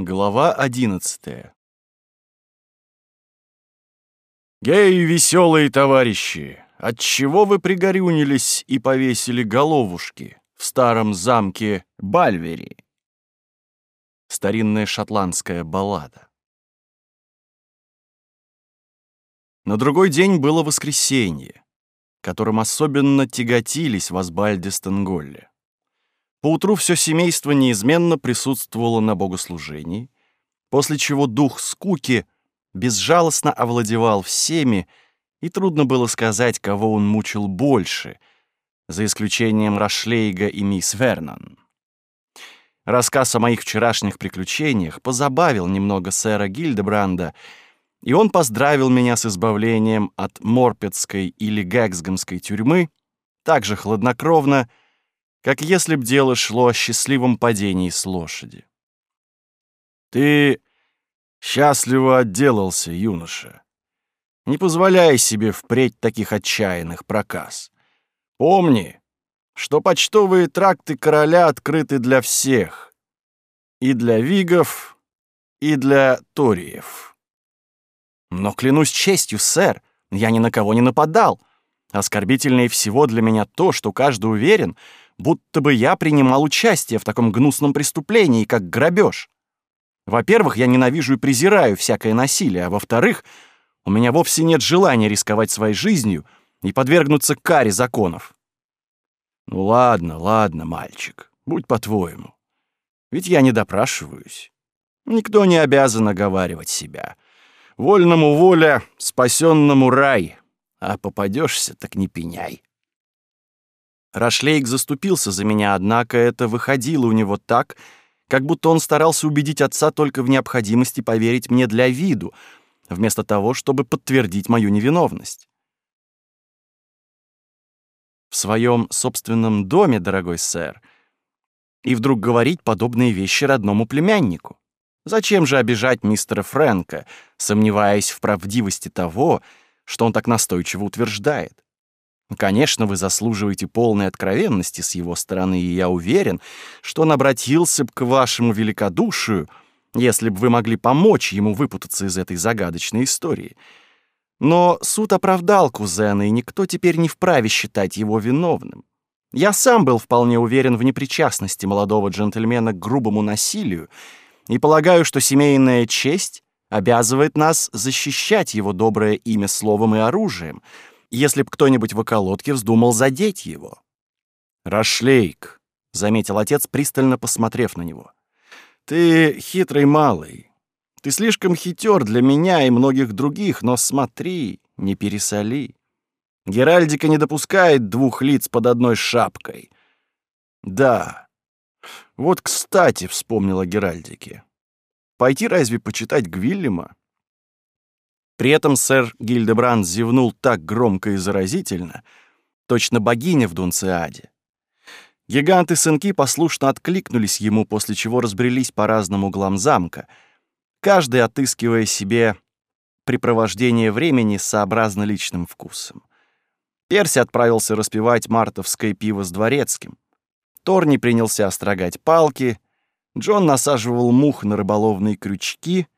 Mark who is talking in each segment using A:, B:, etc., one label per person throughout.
A: Глава одиннадцатая. «Гей, веселые товарищи! от чего вы пригорюнились и повесили головушки в старом замке Бальвери?» Старинная шотландская баллада. На другой день было воскресенье, которым особенно тяготились в Асбальде Стенголле. Поутру все семейство неизменно присутствовало на богослужении, после чего дух скуки безжалостно овладевал всеми, и трудно было сказать, кого он мучил больше, за исключением Рашлейга и мисс Вернон. Рассказ о моих вчерашних приключениях позабавил немного сэра Гильдебранда, и он поздравил меня с избавлением от Морпетской или Гэгсгамской тюрьмы, также хладнокровно, как если б дело шло о счастливом падении с лошади. «Ты счастливо отделался, юноша. Не позволяй себе впредь таких отчаянных проказ. Помни, что почтовые тракты короля открыты для всех. И для вигов, и для ториев.
B: Но клянусь честью, сэр, я ни на кого не нападал. Оскорбительнее всего для меня то, что каждый уверен, будто бы я принимал участие в таком гнусном преступлении, как грабеж. Во-первых, я ненавижу и презираю всякое насилие, а во-вторых, у меня вовсе нет желания рисковать своей жизнью и подвергнуться каре законов.
A: Ну ладно, ладно, мальчик, будь по-твоему. Ведь я не допрашиваюсь. Никто не обязан оговаривать себя. Вольному воля, спасенному рай. А попадешься, так не пеняй.
B: Рашлейк заступился за меня, однако это выходило у него так, как будто он старался убедить отца только в необходимости поверить мне для виду, вместо того, чтобы подтвердить мою невиновность. В своем собственном доме, дорогой сэр, и вдруг говорить подобные вещи родному племяннику. Зачем же обижать мистера Фрэнка, сомневаясь в правдивости того, что он так настойчиво утверждает? Ну, конечно, вы заслуживаете полной откровенности с его стороны, и я уверен, что он обратился бы к вашему великодушию, если бы вы могли помочь ему выпутаться из этой загадочной истории. Но суд оправдал кузена, и никто теперь не вправе считать его виновным. Я сам был вполне уверен в непричастности молодого джентльмена к грубому насилию и полагаю, что семейная честь обязывает нас защищать его доброе имя словом и оружием — если б кто-нибудь в околотке вздумал задеть его.
A: «Рашлейк», — заметил отец, пристально посмотрев на него. «Ты хитрый малый. Ты слишком хитер для меня и многих других, но смотри, не пересоли. Геральдика не допускает двух лиц под одной шапкой. Да. Вот, кстати, вспомнила Геральдики, Пойти разве почитать Гвиллема?
B: При этом сэр Гильдебранд зевнул так громко и заразительно, точно богиня в Дунциаде. Гиганты-сынки послушно откликнулись ему, после чего разбрелись по разным углам замка, каждый отыскивая себе припровождение времени сообразно личным вкусом. Перси отправился распивать мартовское пиво с дворецким. Торни принялся острогать палки, Джон насаживал мух на рыболовные крючки —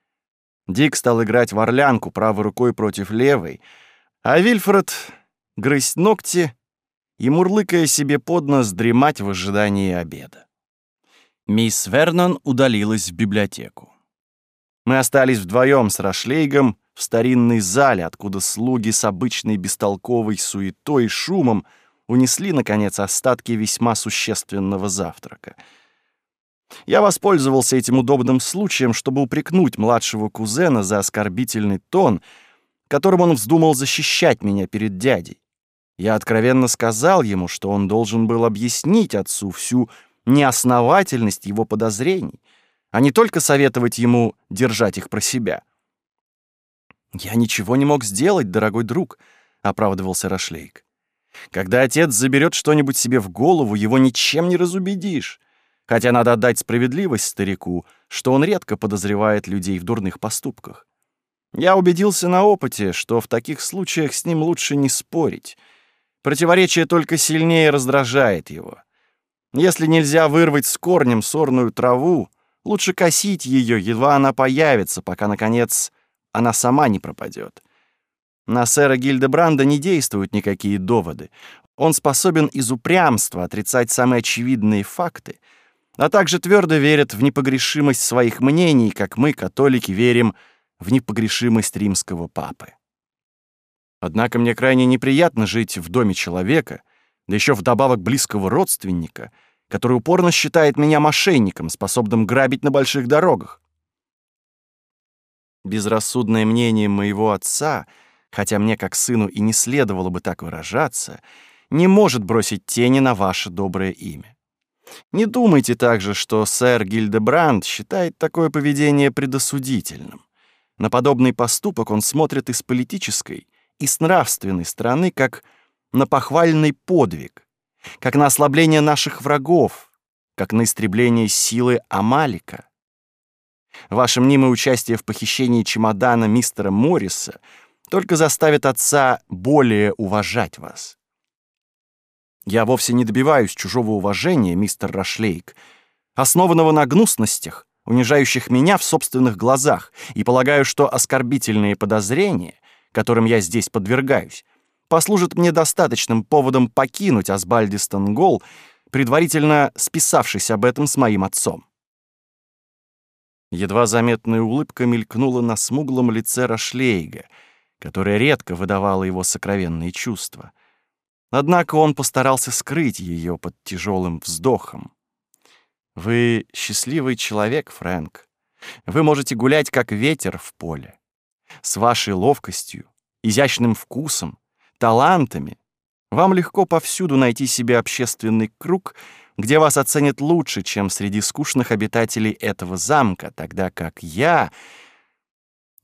B: Дик стал играть в орлянку правой рукой против левой, а Вильфред — грызть ногти и, мурлыкая себе под нос, дремать в ожидании обеда. Мисс Вернон удалилась в библиотеку. Мы остались вдвоем с Рашлейгом в старинной зале, откуда слуги с обычной бестолковой суетой и шумом унесли, наконец, остатки весьма существенного завтрака — я воспользовался этим удобным случаем, чтобы упрекнуть младшего кузена за оскорбительный тон, которым он вздумал защищать меня перед дядей. Я откровенно сказал ему, что он должен был объяснить отцу всю неосновательность его подозрений, а не только советовать ему держать их про себя. «Я ничего не мог сделать, дорогой друг», — оправдывался Рашлейк. «Когда отец заберет что-нибудь себе в голову, его ничем не разубедишь хотя надо отдать справедливость старику, что он редко подозревает людей в дурных поступках. Я убедился на опыте, что в таких случаях с ним лучше не спорить. Противоречие только сильнее раздражает его. Если нельзя вырвать с корнем сорную траву,
A: лучше косить ее, едва она появится, пока, наконец, она сама не пропадет. На сэра Гильдебранда не действуют никакие доводы. Он способен из упрямства отрицать самые очевидные факты — а также твердо верят в непогрешимость своих мнений, как мы, католики, верим в непогрешимость римского папы. Однако мне крайне неприятно жить в доме человека, да еще вдобавок близкого родственника, который упорно считает меня мошенником, способным грабить на больших дорогах. Безрассудное мнение моего отца, хотя мне как сыну и не следовало бы так выражаться, не может бросить тени на ваше доброе имя. Не думайте также, что сэр Гильдебранд считает такое поведение предосудительным. На подобный поступок он смотрит из политической, и с нравственной стороны, как на похвальный подвиг, как на ослабление наших врагов, как на истребление силы Амалика. Ваше мнимое участие в похищении чемодана мистера Морриса только заставит отца более уважать вас. Я вовсе не добиваюсь чужого уважения, мистер Рашлейк, основанного на гнусностях, унижающих меня в собственных глазах, и полагаю, что оскорбительные подозрения, которым я здесь подвергаюсь, послужат мне достаточным поводом покинуть Асбальдистон Гол, предварительно списавшись об этом с моим отцом. Едва заметная улыбка мелькнула на смуглом лице Рашлейга, которая редко выдавала его сокровенные чувства — Однако он постарался скрыть ее под тяжелым вздохом. Вы счастливый человек, Фрэнк. Вы можете гулять как ветер в поле. С вашей ловкостью, изящным вкусом, талантами вам легко повсюду найти себе общественный круг, где вас оценят лучше, чем среди скучных обитателей этого замка, тогда как я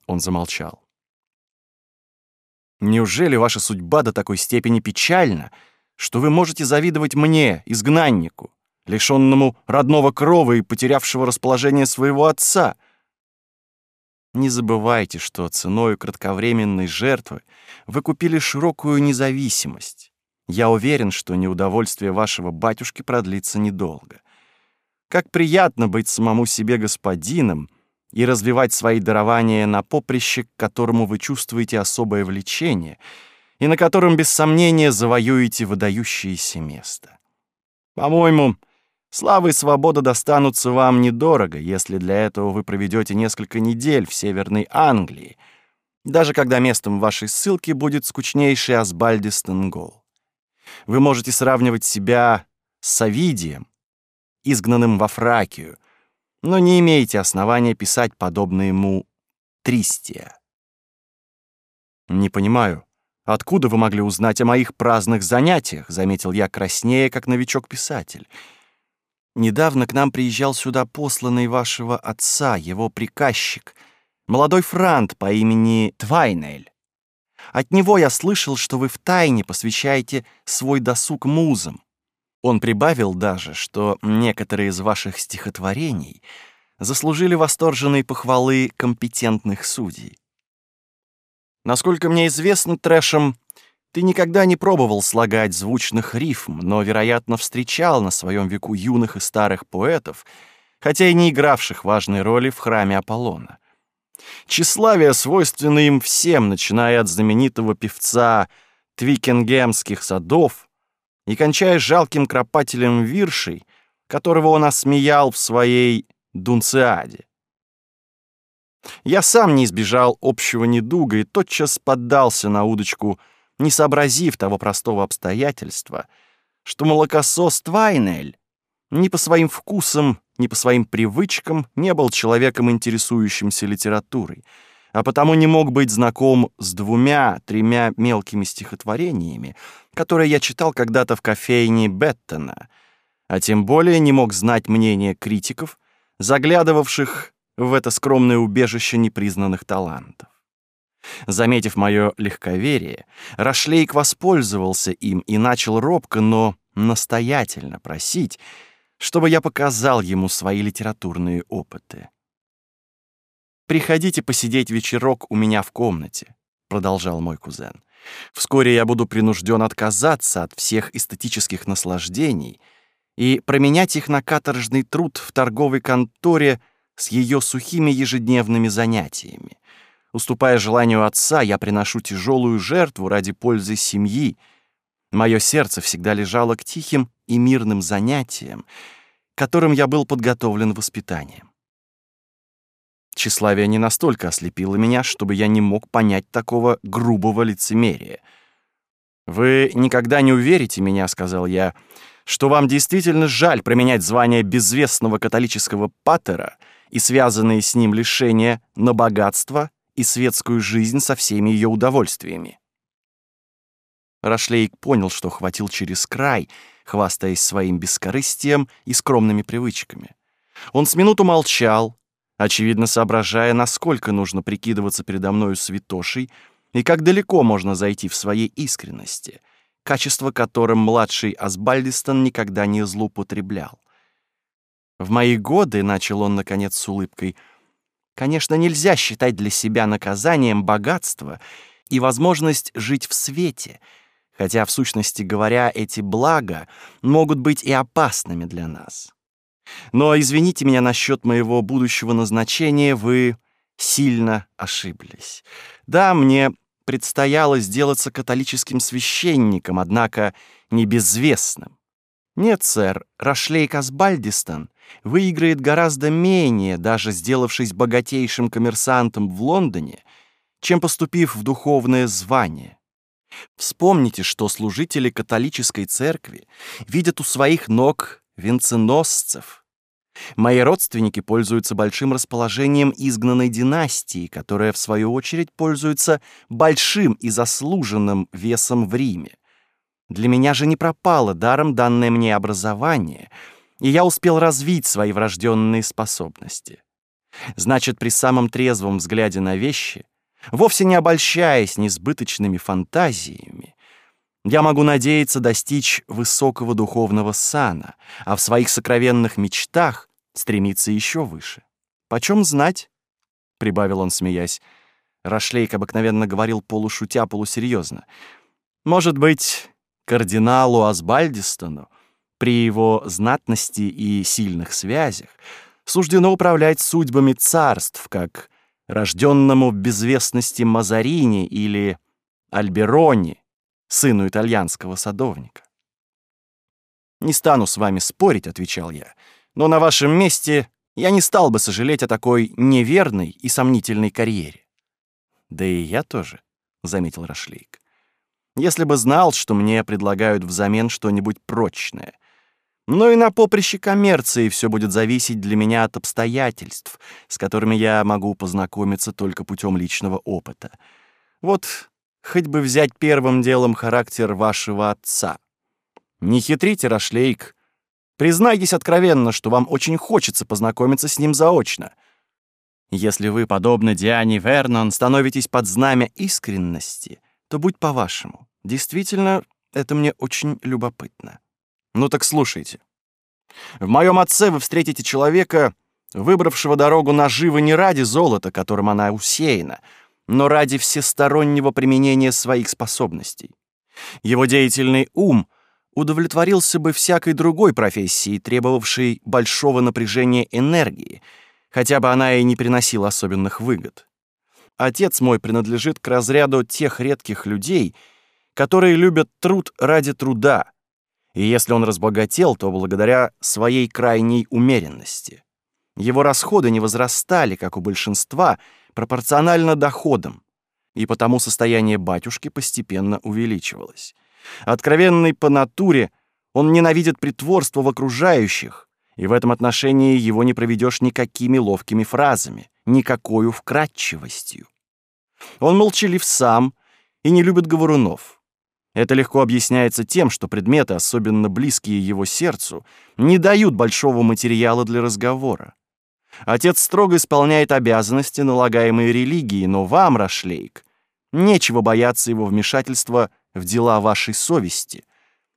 A: Он замолчал. Неужели ваша судьба до такой степени печальна, что вы можете завидовать мне, изгнаннику, лишенному родного крова и потерявшего расположение своего отца? Не забывайте, что ценой кратковременной жертвы вы купили широкую независимость. Я уверен, что неудовольствие вашего батюшки продлится недолго. Как приятно быть самому себе господином — и развивать свои дарования на поприще, к которому вы чувствуете особое влечение и на котором, без сомнения, завоюете выдающееся место. По-моему, слава и свобода достанутся вам недорого, если для этого вы проведете несколько недель в Северной Англии, даже когда местом вашей ссылки будет скучнейший Асбальдистенгол. Вы можете сравнивать себя с Савидием, изгнанным во Фракию, но не имеете основания писать подобное ему Тристия. «Не понимаю, откуда вы могли узнать о моих праздных занятиях?» — заметил я краснее, как новичок-писатель. «Недавно к нам приезжал сюда посланный вашего отца, его приказчик, молодой франт по имени Твайнель. От него я слышал, что вы втайне посвящаете свой досуг музам. Он прибавил даже, что некоторые из ваших стихотворений заслужили восторженные похвалы компетентных судей. Насколько мне известно, трэшем ты никогда не пробовал слагать звучных рифм, но, вероятно, встречал на своем веку юных и старых поэтов, хотя и не игравших важной роли в храме Аполлона. Тщеславие свойственно им всем, начиная от знаменитого певца Твикингемских садов и кончая жалким кропателем виршей, которого он осмеял в своей «Дунциаде». Я сам не избежал общего недуга и тотчас поддался на удочку, не сообразив того простого обстоятельства, что молокосос Твайнель ни по своим вкусам, ни по своим привычкам не был человеком, интересующимся литературой — а потому не мог быть знаком с двумя-тремя мелкими стихотворениями, которые я читал когда-то в кофейне Беттона, а тем более не мог знать мнение критиков, заглядывавших в это скромное убежище непризнанных талантов. Заметив мое легковерие, Рашлейк воспользовался им и начал робко, но настоятельно просить, чтобы я показал ему свои литературные опыты. «Приходите посидеть вечерок у меня в комнате», — продолжал мой кузен. «Вскоре я буду принужден отказаться от всех эстетических наслаждений
B: и променять их на каторжный труд в торговой конторе с ее сухими ежедневными занятиями. Уступая желанию отца, я приношу тяжелую жертву ради пользы семьи. Мое сердце всегда лежало к тихим и мирным занятиям, которым я был подготовлен воспитанием. Тщеславие не настолько ослепило меня, чтобы я не мог понять такого грубого лицемерия. «Вы никогда не уверите меня», — сказал я, — «что вам действительно жаль применять звание безвестного католического патера и связанные с ним лишения на богатство и светскую жизнь со всеми ее удовольствиями». Рашлейк понял, что хватил через край, хвастаясь своим бескорыстием и скромными привычками. Он с минуту молчал, очевидно соображая, насколько нужно прикидываться передо мною святошей и как далеко можно зайти в своей искренности, качество которым младший Асбальдистон никогда не злоупотреблял. В мои годы, — начал он, наконец, с улыбкой, — конечно, нельзя считать для себя наказанием богатство и возможность жить в свете, хотя, в сущности говоря, эти блага могут быть и опасными для нас. Но извините меня насчет моего будущего назначения, вы сильно ошиблись. Да, мне предстояло сделаться католическим священником, однако небезвестным. Нет, сэр, Рашлей Казбальдистон выиграет гораздо менее, даже сделавшись богатейшим коммерсантом в Лондоне, чем поступив в духовное звание. Вспомните, что служители католической церкви видят у своих ног венценосцев. Мои родственники пользуются большим расположением изгнанной династии, которая, в свою очередь, пользуется большим и заслуженным весом в Риме. Для меня же не пропало даром данное мне образование, и я успел развить свои врожденные способности. Значит, при самом трезвом взгляде на вещи, вовсе не обольщаясь несбыточными фантазиями, я могу надеяться достичь высокого духовного сана, а в своих сокровенных мечтах стремиться еще выше. Почем знать? прибавил он, смеясь. Рашлейк обыкновенно говорил полушутя, полусерьезно. Может быть, кардиналу Асбальдистону при его знатности и сильных связях суждено управлять судьбами царств, как рожденному в безвестности Мазарини или Альберони, сыну итальянского садовника. «Не стану с вами спорить», — отвечал я, «но на вашем месте я не стал бы сожалеть о такой неверной и сомнительной карьере». «Да и я тоже», — заметил Рашлейк. «Если бы знал, что мне предлагают взамен что-нибудь прочное. Но и на поприще коммерции все будет зависеть для меня от обстоятельств, с которыми я могу познакомиться только путем личного опыта. Вот хоть бы взять первым делом характер вашего отца. Не хитрите, Рашлейк. Признайтесь откровенно, что вам очень хочется познакомиться с ним заочно. Если вы, подобно Диане Вернон, становитесь под знамя искренности, то будь по-вашему. Действительно, это мне очень любопытно. Ну так слушайте. В моем отце вы встретите человека, выбравшего дорогу наживы не ради золота, которым она усеяна, но ради всестороннего применения своих способностей. Его деятельный ум удовлетворился бы всякой другой профессии, требовавшей большого напряжения энергии, хотя бы она и не приносила особенных выгод. Отец мой принадлежит к разряду тех редких людей, которые любят труд ради труда, и если он разбогател, то благодаря своей крайней умеренности. Его расходы не возрастали, как у большинства, пропорционально доходам, и потому состояние батюшки постепенно увеличивалось. Откровенный по натуре, он ненавидит притворство в окружающих, и в этом отношении его не проведешь никакими ловкими фразами, никакою вкратчивостью. Он молчалив сам и не любит говорунов. Это легко объясняется тем, что предметы, особенно близкие его сердцу, не дают большого материала для разговора. Отец строго исполняет обязанности, налагаемые религией, но вам, Рашлейк, нечего бояться его вмешательства в дела вашей совести,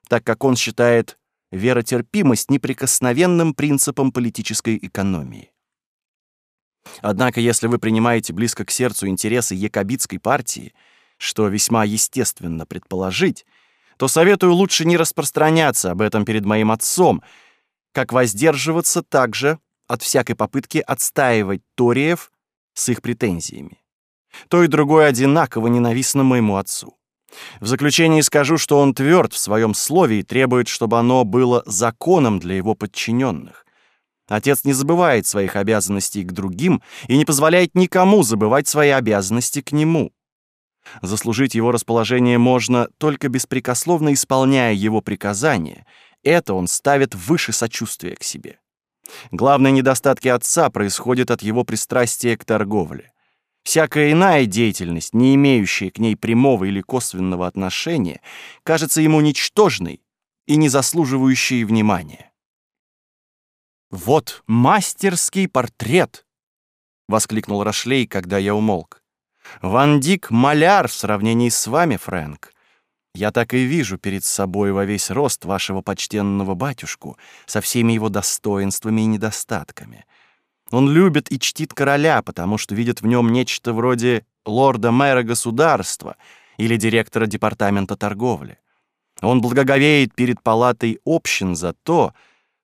B: так как он считает веротерпимость неприкосновенным принципом политической экономии. Однако, если вы принимаете близко к сердцу интересы якобитской партии, что весьма естественно предположить, то советую лучше не распространяться об этом перед моим отцом, как воздерживаться также от всякой попытки отстаивать ториев с их претензиями. То и другое одинаково ненавистно моему отцу. В заключении скажу, что он тверд в своем слове и требует, чтобы оно было законом для его подчиненных. Отец не забывает своих обязанностей к другим и не позволяет никому забывать свои обязанности к нему. Заслужить его расположение можно только беспрекословно исполняя его приказания. Это он ставит выше сочувствия к себе. Главные недостатки отца происходят от его пристрастия к торговле. Всякая иная деятельность, не имеющая к ней прямого или косвенного отношения, кажется ему ничтожной и не заслуживающей внимания. «Вот мастерский портрет!» — воскликнул Рашлей, когда я умолк. «Ван Дик — маляр в сравнении с вами, Фрэнк. Я так и вижу перед собой во весь рост вашего почтенного батюшку со всеми его достоинствами и недостатками. Он любит и чтит короля, потому что видит в нем нечто вроде лорда-мэра государства или директора департамента торговли. Он благоговеет перед палатой общин за то,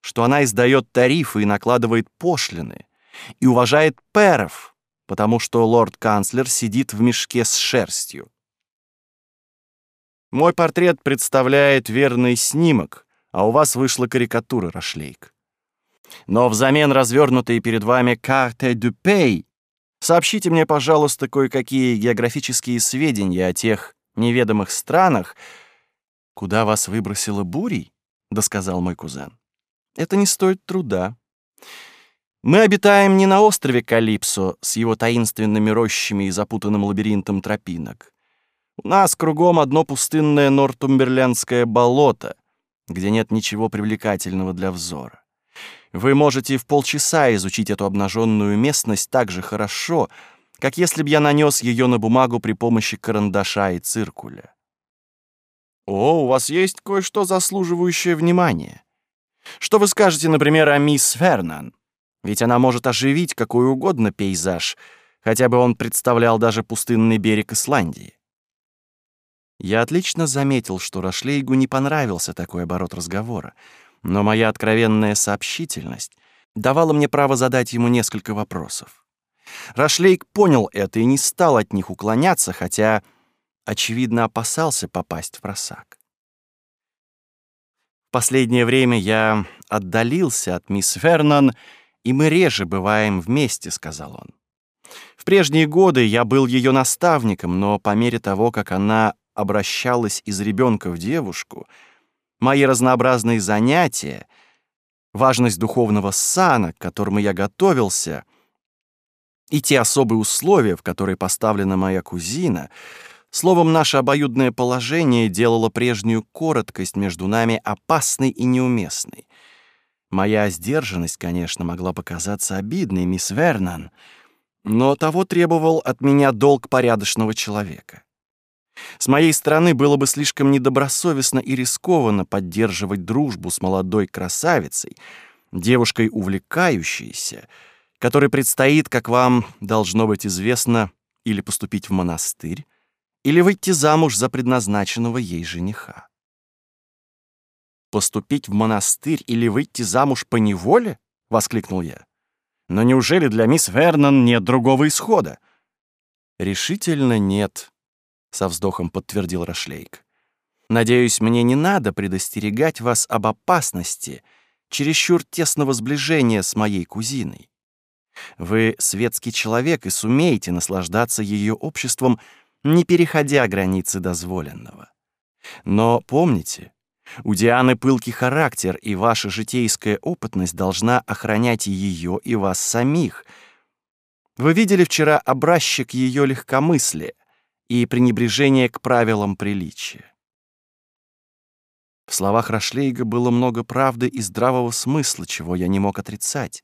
B: что она издает тарифы и накладывает пошлины, и уважает перов, потому что лорд-канцлер сидит в мешке с шерстью. Мой портрет представляет верный снимок, а у вас вышла карикатура, Рашлейк. Но взамен развернутые перед вами карты Дюпей. Сообщите мне, пожалуйста, кое-какие географические сведения о тех неведомых странах, куда вас выбросила бурей, досказал мой кузен. Это не стоит труда. Мы обитаем не на острове Калипсо с его таинственными рощами и запутанным лабиринтом тропинок. У нас кругом одно пустынное Нортумберлендское болото, где нет ничего привлекательного для взора. Вы можете в полчаса изучить эту обнаженную местность так же хорошо, как если бы я нанес ее на бумагу при помощи карандаша и циркуля. О, у вас есть кое-что заслуживающее внимания. Что вы скажете, например, о мисс Фернан? Ведь она может оживить какой угодно пейзаж, хотя бы он представлял даже пустынный берег Исландии. Я отлично заметил, что Рашлейгу не понравился такой оборот разговора, но моя откровенная сообщительность давала мне право задать ему несколько вопросов. Рашлейк понял это и не стал от них уклоняться, хотя, очевидно, опасался попасть в просак. В последнее время я отдалился от мисс Вернон, и мы реже бываем вместе», — сказал он. В прежние годы я был ее наставником, но по мере того, как она обращалась из ребенка в девушку, мои разнообразные занятия, важность духовного сана, к которому я готовился, и те особые условия, в которые поставлена моя кузина, словом, наше обоюдное положение делало прежнюю короткость между нами опасной и неуместной. Моя сдержанность, конечно, могла показаться обидной, мисс Вернан, но того требовал от меня долг порядочного человека. С моей стороны было бы слишком недобросовестно и рискованно поддерживать дружбу с молодой красавицей, девушкой увлекающейся, которой предстоит, как вам должно быть известно, или поступить в монастырь, или выйти замуж за предназначенного ей жениха. «Поступить в монастырь или выйти замуж по неволе?» — воскликнул я. «Но неужели для мисс Вернон нет другого исхода?» «Решительно нет», со вздохом подтвердил Рашлейк. Надеюсь, мне не надо предостерегать вас об опасности чересчур тесного сближения с моей кузиной. Вы светский человек и сумеете наслаждаться ее обществом, не переходя границы дозволенного. Но помните, у Дианы пылкий характер, и ваша житейская опытность должна охранять ее и вас самих. Вы видели вчера образчик ее легкомыслия и пренебрежение к правилам приличия. В словах Рашлейга было много правды и здравого смысла, чего я не мог отрицать.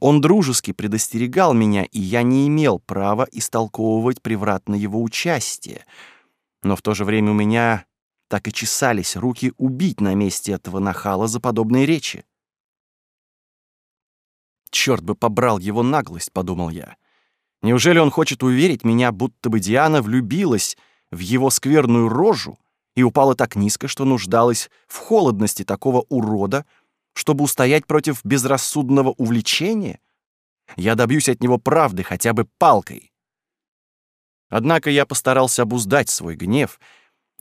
B: Он дружески предостерегал меня, и я не имел права истолковывать превратно его участие. Но в то же время у меня так и чесались руки убить на месте этого нахала за подобные речи. Черт бы побрал его наглость», — подумал я. Неужели он хочет уверить меня, будто бы Диана влюбилась в его скверную рожу и упала так низко, что нуждалась в холодности такого урода, чтобы устоять против безрассудного увлечения? Я добьюсь от него правды хотя бы палкой. Однако я постарался обуздать свой гнев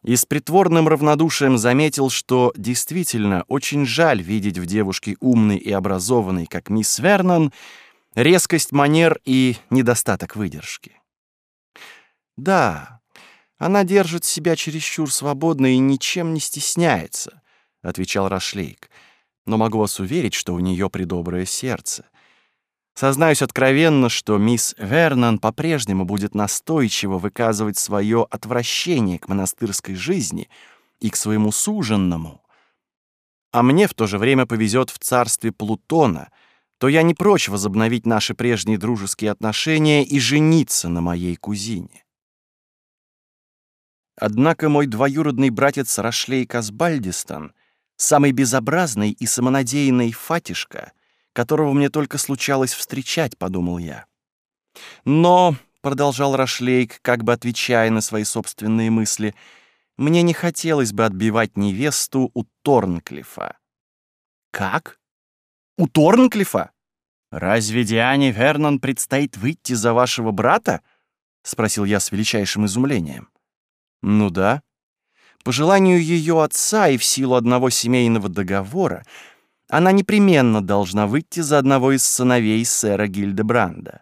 B: и с притворным равнодушием заметил, что действительно очень жаль видеть в девушке умной и образованной, как мисс Вернон, резкость манер и недостаток выдержки. Да, она держит себя чересчур свободно и ничем не стесняется, отвечал Рашлейк. Но могу вас уверить, что у нее придоброе сердце. Сознаюсь откровенно, что мисс Вернан по-прежнему будет настойчиво выказывать свое отвращение к монастырской жизни и к своему суженному. А мне в то же время повезет в царстве Плутона — то я не прочь возобновить наши прежние дружеские отношения и жениться на моей кузине. Однако мой двоюродный братец Рашлей Казбальдистан, самый безобразный и самонадеянный фатишка, которого мне только случалось встречать, подумал я. Но, — продолжал Рашлейк, как бы отвечая на свои собственные мысли, — мне не хотелось бы отбивать невесту у Торнклифа. «Как?» У Торнклифа? Разве Диане Вернон предстоит выйти за вашего брата? Спросил я с величайшим изумлением. Ну да. По желанию ее отца и в силу одного семейного договора она непременно должна выйти за одного из сыновей сэра Гильдебранда.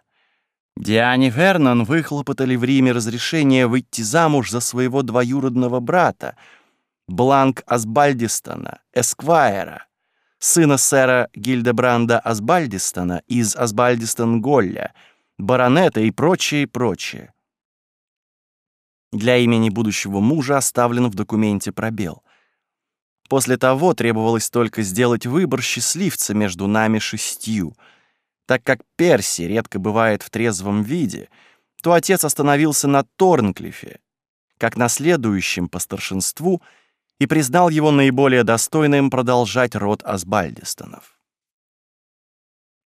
B: Диане Вернон выхлопотали в Риме разрешение выйти замуж за своего двоюродного брата, Бланк Асбальдистона, Эсквайра, сына сэра Гильдебранда Асбальдистона из Асбальдистон-Голля, баронета и прочее, прочее. Для имени будущего мужа оставлен в документе пробел. После того требовалось только сделать выбор счастливца между нами шестью. Так как Перси редко бывает в трезвом виде, то отец остановился на Торнклифе, как на следующем по старшинству — и признал его наиболее достойным продолжать род Асбальдистонов.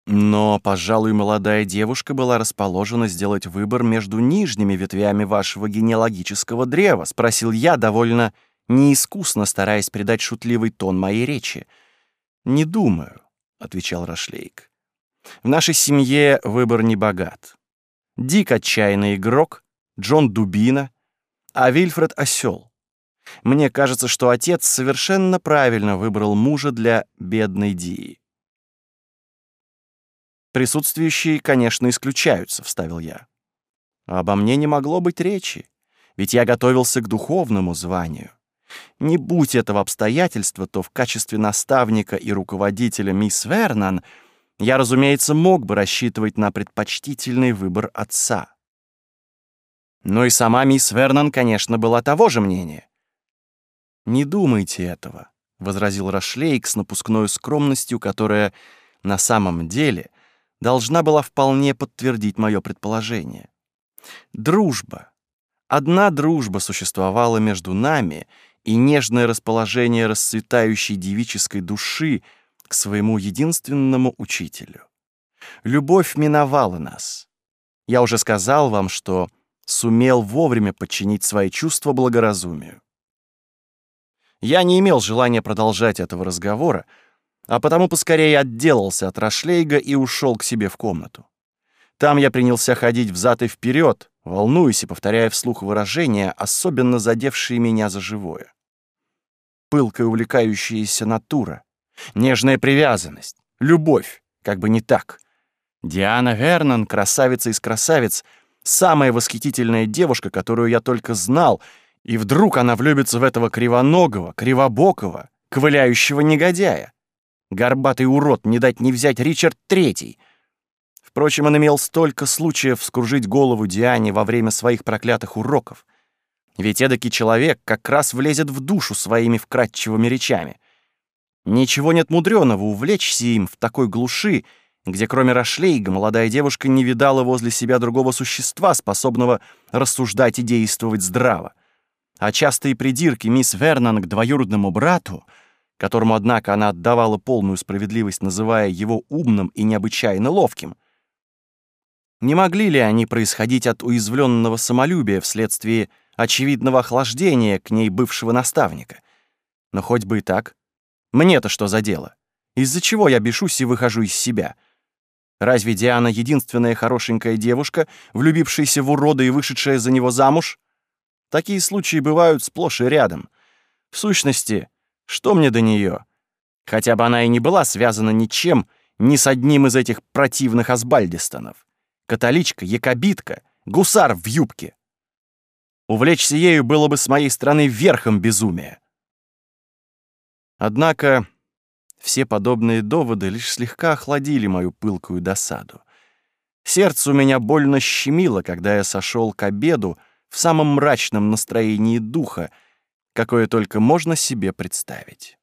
B: Но, пожалуй, молодая девушка была расположена сделать выбор между нижними ветвями вашего генеалогического древа, спросил я, довольно неискусно стараясь придать шутливый тон моей речи. «Не думаю», — отвечал Рашлейк. «В нашей семье выбор не богат. Дик — отчаянный игрок, Джон — дубина, а Вильфред — осел. Мне кажется, что отец совершенно правильно выбрал мужа для бедной Дии. Присутствующие, конечно, исключаются, вставил я. Обо мне не могло быть речи, ведь я готовился к духовному званию. Не будь этого обстоятельства, то в качестве наставника и руководителя мисс Вернан я, разумеется, мог бы рассчитывать на предпочтительный выбор отца. Но и сама мисс Вернан, конечно, была того же мнения. «Не думайте этого», — возразил Рашлейк с напускной скромностью, которая на самом деле должна была вполне подтвердить мое предположение. «Дружба. Одна дружба существовала между нами, и нежное расположение расцветающей девической души к своему единственному учителю. Любовь миновала нас. Я уже сказал вам, что сумел вовремя подчинить свои чувства благоразумию. Я не имел желания продолжать этого разговора, а потому поскорее отделался от Рашлейга и ушел к себе в комнату. Там я принялся ходить взад и вперед, волнуясь и повторяя вслух выражения, особенно задевшие меня за живое. Пылкая увлекающаяся натура, нежная привязанность, любовь, как бы не так. Диана Вернон, красавица из красавиц, самая восхитительная девушка, которую я только знал — и вдруг она влюбится в этого кривоногого, кривобокого, ковыляющего негодяя. Горбатый урод, не дать не взять Ричард Третий. Впрочем, он имел столько случаев вскружить голову Диане во время своих проклятых уроков. Ведь эдакий человек как раз влезет в душу своими вкрадчивыми речами. Ничего нет мудреного увлечься им в такой глуши, где кроме Рашлейга молодая девушка не видала возле себя другого существа, способного рассуждать и действовать здраво а частые придирки мисс Вернон к двоюродному брату, которому, однако, она отдавала полную справедливость, называя его умным и необычайно ловким. Не могли ли они происходить от уязвленного самолюбия вследствие очевидного охлаждения к ней бывшего наставника? Но хоть бы и так. Мне-то что за дело? Из-за чего я бешусь и выхожу из себя? Разве Диана единственная хорошенькая девушка, влюбившаяся в урода и вышедшая за него замуж? Такие случаи бывают сплошь и рядом. В сущности, что мне до нее? Хотя бы она и не была связана ничем, ни с одним из этих противных асбальдистонов. Католичка, якобитка, гусар в юбке. Увлечься ею было бы с моей стороны верхом безумия. Однако все подобные доводы лишь слегка охладили мою пылкую досаду. Сердце у меня больно щемило, когда я сошел к обеду, в самом мрачном настроении духа, какое только можно себе представить.